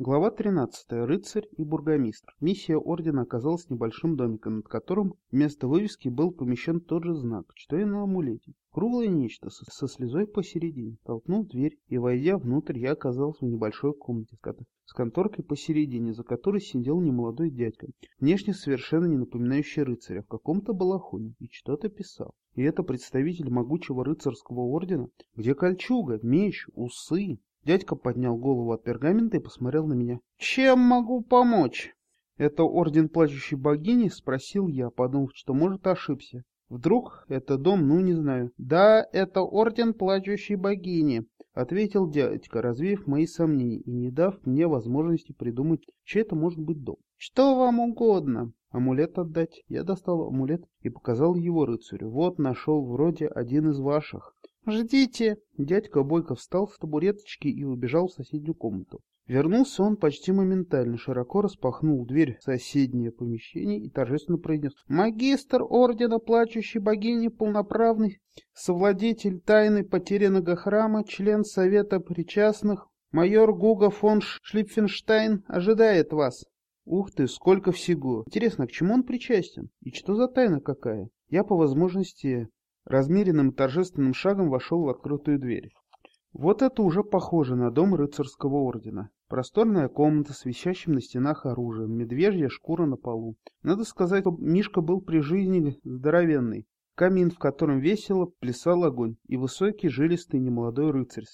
Глава 13. Рыцарь и бургомистр. Миссия ордена оказалась небольшим домиком, над которым вместо вывески был помещен тот же знак, что и на амулете. Круглое нечто со, со слезой посередине. Толкнул дверь, и, войдя внутрь, я оказался в небольшой комнате с конторкой посередине, за которой сидел немолодой дядька, внешне совершенно не напоминающий рыцаря, в каком-то балахоне, и что-то писал. И это представитель могучего рыцарского ордена, где кольчуга, меч, усы, Дядька поднял голову от пергамента и посмотрел на меня. «Чем могу помочь?» «Это орден плачущей богини?» — спросил я, подумав, что, может, ошибся. «Вдруг это дом, ну, не знаю». «Да, это орден плачущей богини», — ответил дядька, развеяв мои сомнения и не дав мне возможности придумать, чей это может быть дом. «Что вам угодно?» «Амулет отдать?» Я достал амулет и показал его рыцарю. «Вот, нашел вроде один из ваших». «Ждите!» Дядька Бойко встал с табуреточки и убежал в соседнюю комнату. Вернулся он почти моментально, широко распахнул дверь в соседнее помещение и торжественно произнес «Магистр Ордена Плачущей Богини, полноправный совладетель тайны потерянного храма, член Совета Причастных, майор Гуга фон Шлипфенштайн ожидает вас». Ух ты, сколько всего! Интересно, к чему он причастен? И что за тайна какая? Я по возможности размеренным торжественным шагом вошел в открытую дверь. Вот это уже похоже на дом рыцарского ордена. Просторная комната с висящим на стенах оружием, медвежья шкура на полу. Надо сказать, Мишка был при жизни здоровенный. Камин, в котором весело плясал огонь, и высокий, жилистый немолодой рыцарь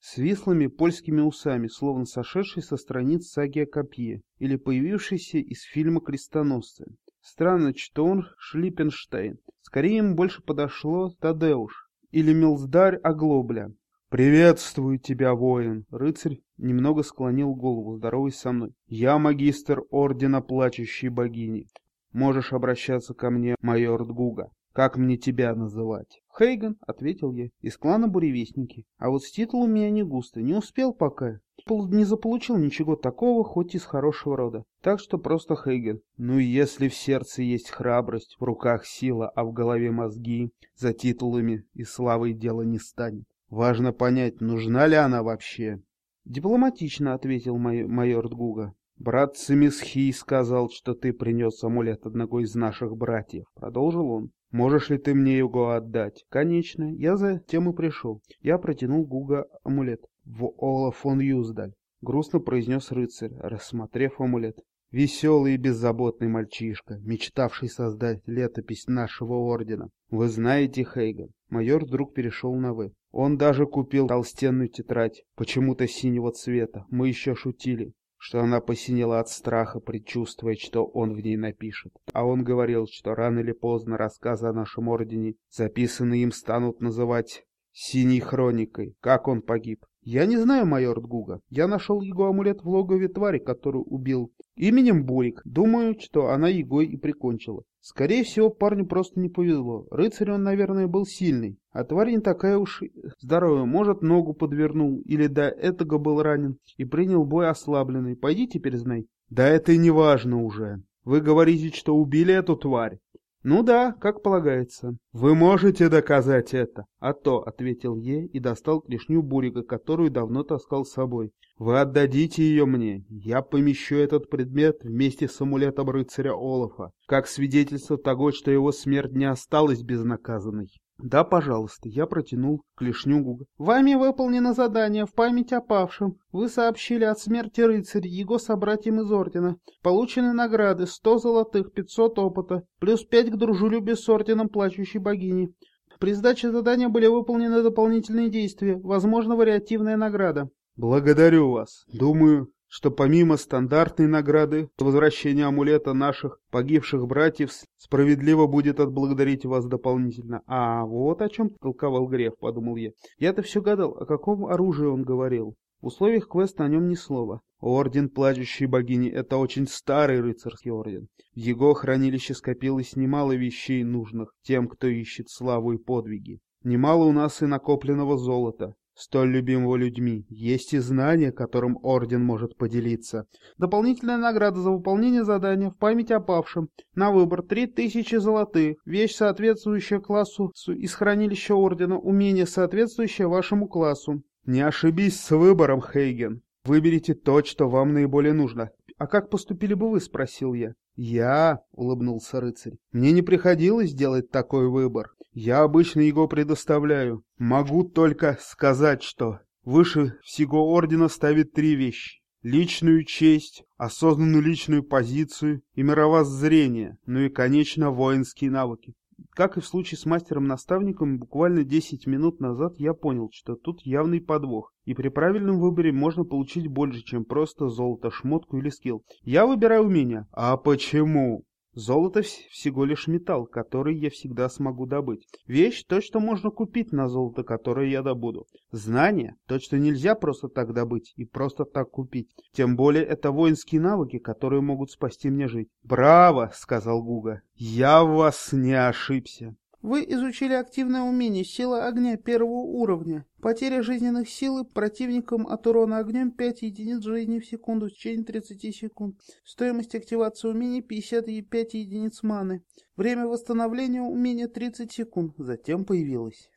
с вислыми польскими усами, словно сошедший со страниц саги о копье или появившийся из фильма «Крестоносцы». Странно, что он Шлиппенштейн. Скорее ему больше подошло Тадеуш или Милздарь Оглобля. «Приветствую тебя, воин!» Рыцарь немного склонил голову, здороваясь со мной. «Я магистр Ордена Плачущей Богини. Можешь обращаться ко мне, майор Дгуга. Как мне тебя называть?» «Хейган», — ответил я, — «из клана Буревестники. А вот с титулом меня не густо, не успел пока не заполучил ничего такого, хоть из хорошего рода. Так что просто Хейген. Ну если в сердце есть храбрость, в руках сила, а в голове мозги, за титулами и славой дело не станет. Важно понять, нужна ли она вообще. Дипломатично ответил май майор Дгуга. «Брат Цимисхий сказал, что ты принес амулет одного из наших братьев», — продолжил он. «Можешь ли ты мне его отдать?» «Конечно, я за тем и пришел». Я протянул Гуга амулет в Ола фон Юздаль, грустно произнес рыцарь, рассмотрев амулет. Веселый и беззаботный мальчишка, мечтавший создать летопись нашего ордена. Вы знаете, Хейган, майор вдруг перешел на «вы». Он даже купил толстенную тетрадь, почему-то синего цвета. Мы еще шутили, что она посинела от страха, предчувствуя, что он в ней напишет. А он говорил, что рано или поздно рассказы о нашем ордене, записанные им, станут называть «синей хроникой», как он погиб. «Я не знаю, майор Дгуга. Я нашел его амулет в логове твари, которую убил. Именем Бурик. Думаю, что она его и прикончила. Скорее всего, парню просто не повезло. Рыцарь он, наверное, был сильный. А тварь не такая уж здоровая. Может, ногу подвернул, или до этого был ранен и принял бой ослабленный. Пойди теперь знай». «Да это и не важно уже. Вы говорите, что убили эту тварь. «Ну да, как полагается». «Вы можете доказать это?» «А то», — ответил Е и достал клешню Бурика, которую давно таскал с собой. «Вы отдадите ее мне. Я помещу этот предмет вместе с амулетом рыцаря Олафа, как свидетельство того, что его смерть не осталась безнаказанной». «Да, пожалуйста», я протянул клешню Гуга. «Вами выполнено задание в память о павшем. Вы сообщили о смерти рыцаря его собратьям из Ордена. Получены награды 100 золотых, 500 опыта, плюс 5 к дружелюбию с Орденом Плачущей Богини. При сдаче задания были выполнены дополнительные действия, возможно, вариативная награда». «Благодарю вас. Думаю, что помимо стандартной награды за возвращение амулета наших погибших братьев справедливо будет отблагодарить вас дополнительно. А вот о чем толковал Греф, подумал я. Я-то все гадал, о каком оружии он говорил. В условиях квеста о нем ни слова. Орден Плачущей Богини — это очень старый рыцарский орден. В его хранилище скопилось немало вещей нужных тем, кто ищет славу и подвиги. Немало у нас и накопленного золота, столь любимого людьми, есть и знания, которым Орден может поделиться. Дополнительная награда за выполнение задания в память о павшем. На выбор 3000 золотых, вещь, соответствующая классу из хранилища Ордена, умение, соответствующее вашему классу. Не ошибись с выбором, Хейген. Выберите то, что вам наиболее нужно. А как поступили бы вы, спросил я. Я, улыбнулся рыцарь, мне не приходилось делать такой выбор. Я обычно его предоставляю. Могу только сказать, что выше всего ордена ставит три вещи. Личную честь, осознанную личную позицию и мировоззрение, ну и, конечно, воинские навыки. Как и в случае с мастером-наставником, буквально 10 минут назад я понял, что тут явный подвох, и при правильном выборе можно получить больше, чем просто золото, шмотку или скилл. Я выбираю умения. А почему? Золото всего лишь металл, который я всегда смогу добыть. Вещь – то, что можно купить на золото, которое я добуду. Знание – то, что нельзя просто так добыть и просто так купить. Тем более это воинские навыки, которые могут спасти мне жить. «Браво!» – сказал Гуга. «Я в вас не ошибся». Вы изучили активное умение «Сила огня» первого уровня. Потеря жизненных сил противникам от урона огнем 5 единиц жизни в секунду в течение 30 секунд. Стоимость активации умения 55 единиц маны. Время восстановления умения 30 секунд. Затем появилось.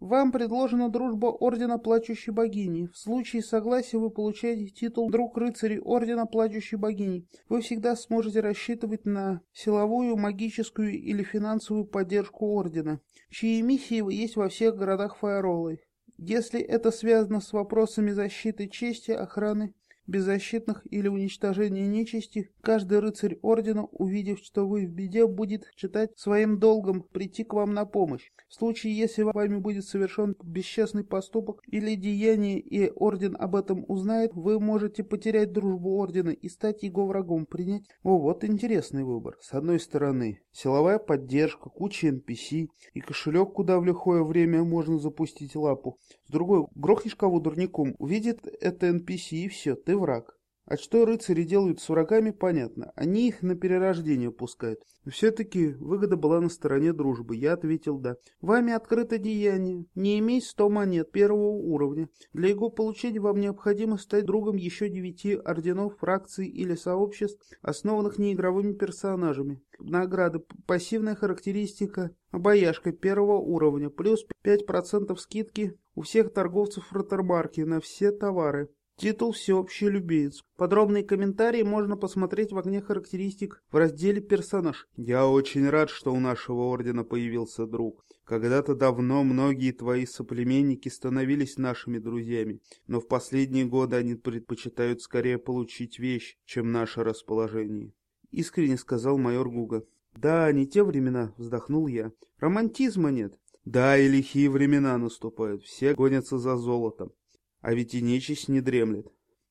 Вам предложена дружба Ордена Плачущей Богини. В случае согласия вы получаете титул Друг Рыцарей Ордена Плачущей Богини. Вы всегда сможете рассчитывать на силовую, магическую или финансовую поддержку Ордена, чьи миссии есть во всех городах Фаеролы. Если это связано с вопросами защиты чести, охраны беззащитных или уничтожения нечисти, каждый рыцарь ордена, увидев, что вы в беде, будет считать своим долгом прийти к вам на помощь. В случае, если вами будет совершен бесчестный поступок или деяние, и орден об этом узнает, вы можете потерять дружбу ордена и стать его врагом, принять... О, вот интересный выбор. С одной стороны, силовая поддержка, куча NPC и кошелек, куда в лихое время можно запустить лапу. Другой, грохнешь кого дурником, увидит это NPC и все, ты враг. А что рыцари делают с врагами, понятно. Они их на перерождение пускают. Все-таки выгода была на стороне дружбы. Я ответил «да». Вами открыто деяние. Не имей 100 монет первого уровня. Для его получения вам необходимо стать другом еще девяти орденов, фракций или сообществ, основанных неигровыми персонажами. Награды. Пассивная характеристика. Обаяшка первого уровня. Плюс 5% скидки у всех торговцев ротермарки на все товары. Титул «Всеобщий любеец». Подробные комментарии можно посмотреть в огне характеристик в разделе «Персонаж». Я очень рад, что у нашего ордена появился друг. Когда-то давно многие твои соплеменники становились нашими друзьями, но в последние годы они предпочитают скорее получить вещь, чем наше расположение. Искренне сказал майор Гуга. Да, не те времена, вздохнул я. Романтизма нет. Да, и лихие времена наступают, все гонятся за золотом. А ведь и нечисть не дремлет.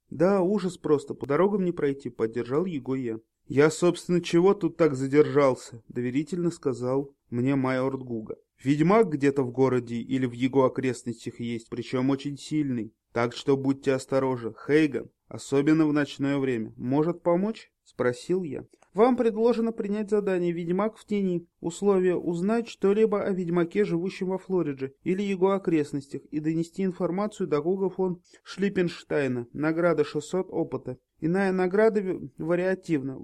Да, ужас просто, по дорогам не пройти, поддержал его я. Я, собственно, чего тут так задержался? Доверительно сказал мне майор Гуга. Ведьмак где-то в городе или в его окрестностях есть, причем очень сильный. Так что будьте осторожны. Хейган, особенно в ночное время, может помочь? Спросил я. Вам предложено принять задание «Ведьмак в тени». Условие – узнать что-либо о ведьмаке, живущем во Флоридже, или его окрестностях, и донести информацию до Гуга фон Шлиппенштейна. Награда 600 опыта. Иная награда вариативна.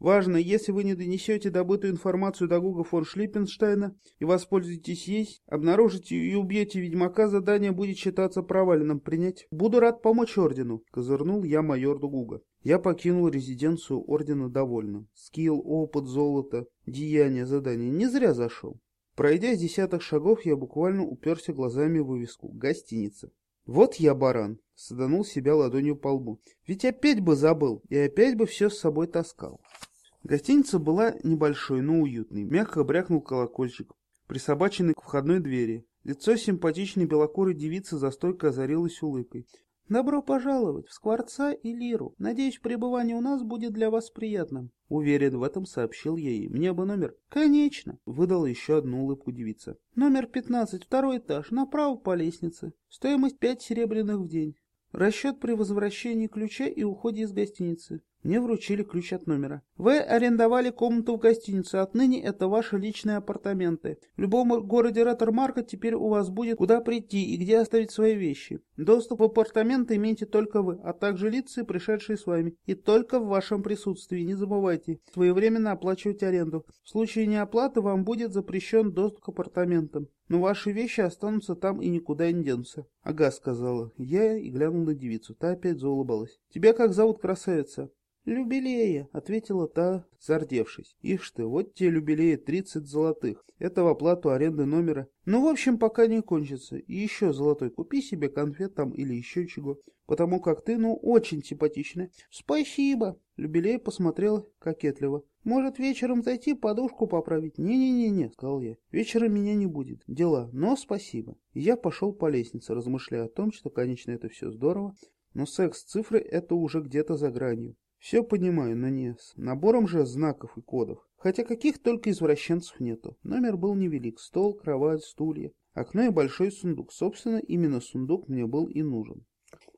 Важно, если вы не донесете добытую информацию до Гуга фон Шлиппенштейна и воспользуетесь ей, обнаружите и убьете ведьмака, задание будет считаться проваленным. Принять? Буду рад помочь ордену, козырнул я майор Гуга. Я покинул резиденцию ордена довольным. Скилл, опыт, золото, деяния, задания. Не зря зашел. Пройдя десятых шагов, я буквально уперся глазами в вывеску «Гостиница». Вот я баран, саданул себя ладонью по лбу. Ведь опять бы забыл, и опять бы все с собой таскал. Гостиница была небольшой, но уютной. Мягко брякнул колокольчик, присобаченный к входной двери. Лицо симпатичной белокурой девицы за стойкой озарилось улыбкой. «Добро пожаловать в Скворца и Лиру. Надеюсь, пребывание у нас будет для вас приятным». Уверен в этом, сообщил я ей. «Мне бы номер». «Конечно», — выдала еще одну улыбку девица. «Номер пятнадцать, второй этаж, направо по лестнице. Стоимость пять серебряных в день. Расчет при возвращении ключа и уходе из гостиницы. Мне вручили ключ от номера. Вы арендовали комнату в гостинице, отныне это ваши личные апартаменты. В любом городе Реттермарка теперь у вас будет куда прийти и где оставить свои вещи. Доступ в апартаменты имеете только вы, а также лица, пришедшие с вами. И только в вашем присутствии. Не забывайте своевременно оплачивать аренду. В случае неоплаты вам будет запрещен доступ к апартаментам. Но ваши вещи останутся там и никуда не денутся. Ага, сказала я и глянул на девицу. Та опять заулыбалась. Тебя как зовут, красавица? «Любелея», — ответила та, зардевшись. «Ишь ты, вот тебе любелея тридцать золотых. Это в оплату аренды номера. Ну, в общем, пока не кончится. И еще золотой купи себе конфет там или еще чего. Потому как ты, ну, очень симпатичная». «Спасибо», — Любелея посмотрела кокетливо. «Может, вечером зайти подушку поправить?» «Не-не-не-не», — сказал я. «Вечером меня не будет. Дела. Но спасибо». Я пошел по лестнице, размышляя о том, что, конечно, это все здорово, но секс-цифры — это уже где-то за гранью. Все понимаю, но не с набором же знаков и кодов. Хотя каких только извращенцев нету. Номер был невелик. Стол, кровать, стулья. Окно и большой сундук. Собственно, именно сундук мне был и нужен.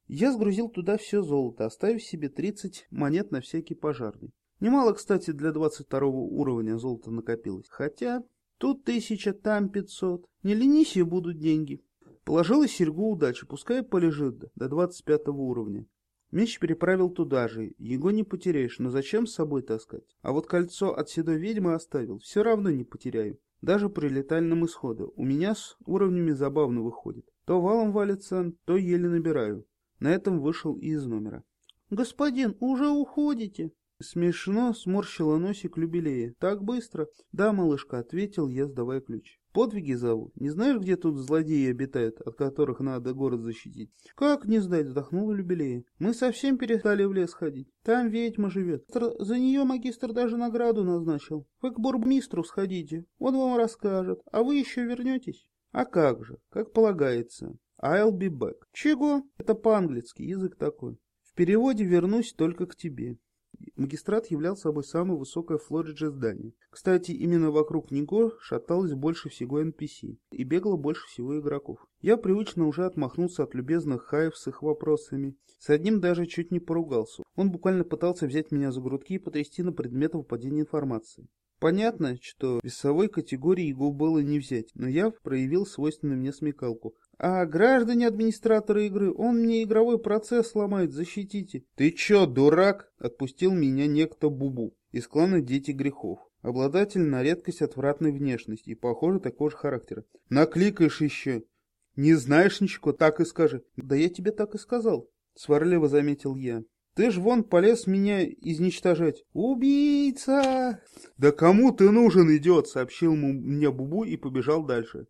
Я сгрузил туда все золото, оставив себе 30 монет на всякий пожарный. Немало, кстати, для 22 уровня золота накопилось. Хотя тут тысяча, там 500. Не ленись и будут деньги. Положила серьгу удачи, пускай полежит до 25 уровня. Меч переправил туда же, его не потеряешь, но зачем с собой таскать? А вот кольцо от седой ведьмы оставил, все равно не потеряю. Даже при летальном исходе. У меня с уровнями забавно выходит. То валом валится, то еле набираю. На этом вышел и из номера. «Господин, уже уходите?» Смешно сморщила носик Любелея. «Так быстро?» «Да, малышка», — ответил я, сдавая ключ. «Подвиги зовут. Не знаешь, где тут злодеи обитают, от которых надо город защитить?» «Как не знать?» — вздохнула Любелея. «Мы совсем перестали в лес ходить. Там ведьма живет. За нее магистр даже награду назначил. Вы к бургмистру сходите, он вам расскажет. А вы еще вернетесь?» «А как же? Как полагается. I'll be back». «Чего?» «Это по-английски, язык такой. В переводе «вернусь только к тебе». Магистрат являл собой самое высокое в Флоридже здание. Кстати, именно вокруг него шаталось больше всего NPC и бегало больше всего игроков. Я привычно уже отмахнулся от любезных хаев с их вопросами. С одним даже чуть не поругался. Он буквально пытался взять меня за грудки и потрясти на предмет выпадения информации. Понятно, что весовой категории его было не взять, но я проявил свойственную мне смекалку. А граждане администраторы игры, он мне игровой процесс сломает, защитите. Ты чё, дурак? Отпустил меня некто Бубу из клана Дети Грехов. Обладатель на редкость отвратной внешности и, похоже, такого же характера. Накликаешь еще. Не знаешь ничего, так и скажи. Да я тебе так и сказал, сварливо заметил я. Ты ж вон полез меня изничтожать. Убийца! Да кому ты нужен, идет, сообщил мне Бубу и побежал дальше.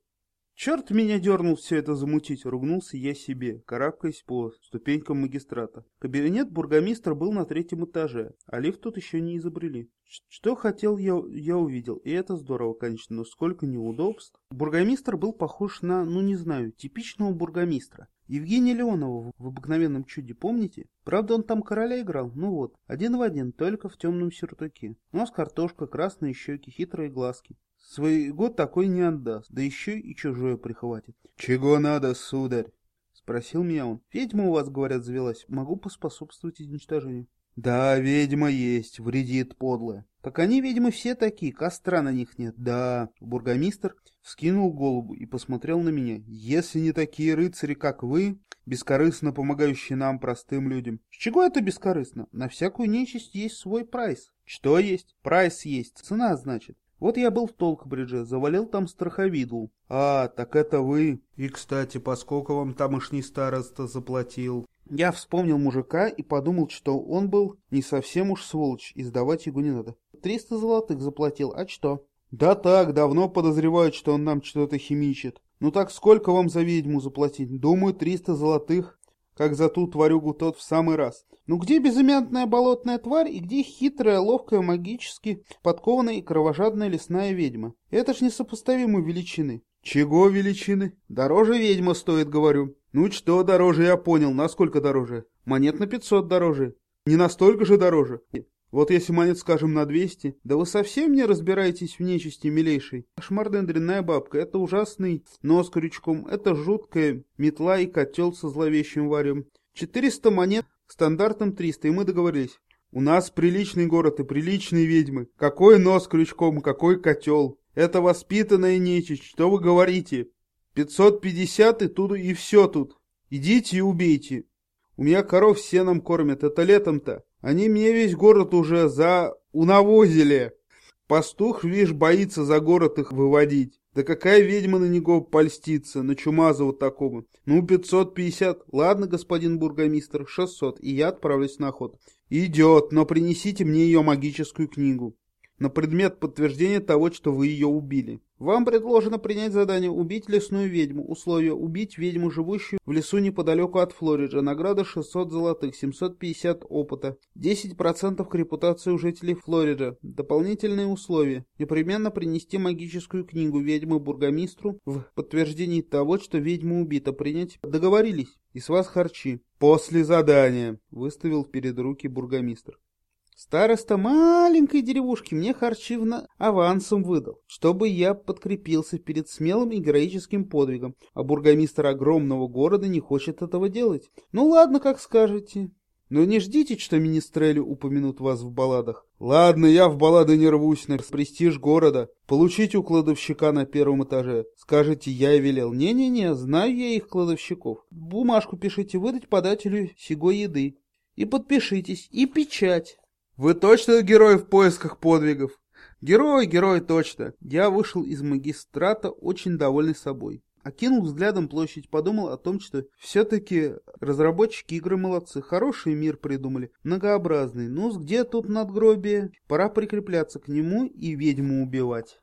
Черт меня дернул все это замутить, ругнулся я себе, карабкаясь по ступенькам магистрата. Кабинет бургомистра был на третьем этаже, а лифт тут еще не изобрели. Что хотел, я, я увидел, и это здорово, конечно, но сколько неудобств. Бургомистр был похож на, ну не знаю, типичного бургомистра. Евгения Леонова в «Обыкновенном чуде», помните? Правда, он там короля играл, ну вот, один в один, только в темном сюртуке. Нос картошка, красные щеки, хитрые глазки. Своего такой не отдаст, да еще и чужое прихватит. — Чего надо, сударь? — спросил меня он. — Ведьма у вас, говорят, завелась. Могу поспособствовать изничтожению. — Да, ведьма есть, вредит подлая. — Так они, ведьмы, все такие, костра на них нет. — Да. Бургомистр вскинул голову и посмотрел на меня. — Если не такие рыцари, как вы, бескорыстно помогающие нам, простым людям. — С чего это бескорыстно? На всякую нечисть есть свой прайс. — Что есть? Прайс есть. Цена, значит. Вот я был в Толкбридже, завалил там страховиду. А, так это вы. И, кстати, поскольку вам тамошний староста заплатил? Я вспомнил мужика и подумал, что он был не совсем уж сволочь, и сдавать его не надо. Триста золотых заплатил, а что? Да так, давно подозревают, что он нам что-то химичит. Ну так сколько вам за ведьму заплатить? Думаю, триста золотых как за ту тварюгу тот в самый раз. Ну где безымянная болотная тварь и где хитрая, ловкая, магически подкованная и кровожадная лесная ведьма? Это ж несопоставимые величины. Чего величины? Дороже ведьма стоит, говорю. Ну что дороже, я понял. Насколько дороже? Монет на пятьсот дороже. Не настолько же дороже. Вот если монет, скажем, на 200, да вы совсем не разбираетесь в нечисти, милейший. Шмарден дрянная бабка, это ужасный нос крючком, это жуткая метла и котел со зловещим варем. 400 монет, стандартом 300, и мы договорились. У нас приличный город и приличные ведьмы. Какой нос крючком, какой котел. Это воспитанная нечисть, что вы говорите? 550 и тут и все тут. Идите и убейте. У меня коров сеном кормят, это летом-то. Они мне весь город уже за унавозили. Пастух, видишь, боится за город их выводить. Да какая ведьма на него польстится, на Чумазова такого? Ну, 550. Ладно, господин бургомистр, 600, и я отправлюсь на охоту. Идет, но принесите мне ее магическую книгу на предмет подтверждения того, что вы ее убили. Вам предложено принять задание убить лесную ведьму. Условие убить ведьму, живущую в лесу неподалеку от Флориджа. Награда 600 золотых, 750 опыта. 10% к репутации у жителей Флориджа. Дополнительные условия. Непременно принести магическую книгу ведьмы бургомистру в подтверждении того, что ведьма убита. Принять договорились. И с вас харчи. После задания. Выставил перед руки бургомистр. Староста маленькой деревушки мне харчивно авансом выдал, чтобы я подкрепился перед смелым и героическим подвигом, а бургомистр огромного города не хочет этого делать. Ну ладно, как скажете. Но не ждите, что министрелю упомянут вас в балладах. Ладно, я в баллады не рвусь на престиж города. Получить у кладовщика на первом этаже. Скажете, я велел. Не-не-не, знаю я их кладовщиков. Бумажку пишите выдать подателю сего еды. И подпишитесь, и печать. Вы точно герой в поисках подвигов? Герой, герой, точно. Я вышел из магистрата очень довольный собой. Окинул взглядом площадь, подумал о том, что все-таки разработчики игры молодцы, хороший мир придумали, многообразный. Ну, где тут надгробие? Пора прикрепляться к нему и ведьму убивать.